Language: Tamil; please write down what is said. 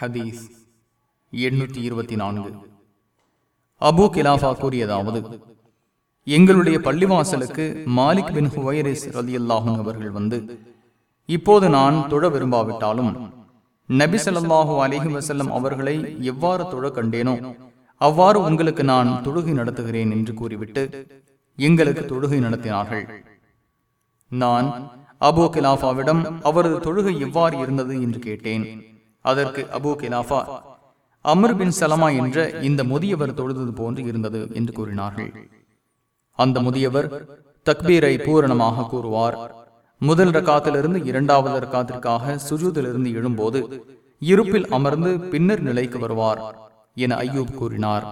ஹதீஸ் எண்ணூற்றி இருபத்தி நான்கு. அபு கிலாஃபா கூறியதாவது எங்களுடைய பள்ளிவாசலுக்கு மாலிக் பின் ஹுவைரிஸ் ரலியல்லாஹும் அவர்கள் வந்து இப்போது நான் தொழ விரும்பாவிட்டாலும் நபி ஸல்லல்லாஹு அலைஹி அவர்களை எவ்வாறு தொழ கண்டேனோ அவ்வாறு உங்களுக்கு நான் தொழுகை நடத்துகிறேன் என்று கூறிவிட்டு எங்களுக்கு தொழுகை நடத்தினார்கள். நான் அபு கிலாஃபாவிடம் அவரது தொழுகை எவ்வாறு இருந்தது? என்று கேட்டேன். அதற்கு அபு கிலாஃபா அமர் பின் சலமா என்ற இந்த முதியவர் தொழுது போன்று இருந்தது என்று கூறினார்கள். அந்த முதியவர் தக்பீரை பூரணமாக கூறுவார். முதல் ரக்காத்திலிருந்து இரண்டாவது ரக்காத்திற்காக சுஜூதிலிருந்து எழும்போது இருப்பில் அமர்ந்து பின்னர் நிலைக்கு வருவார் என ஐயூப் கூறினார்.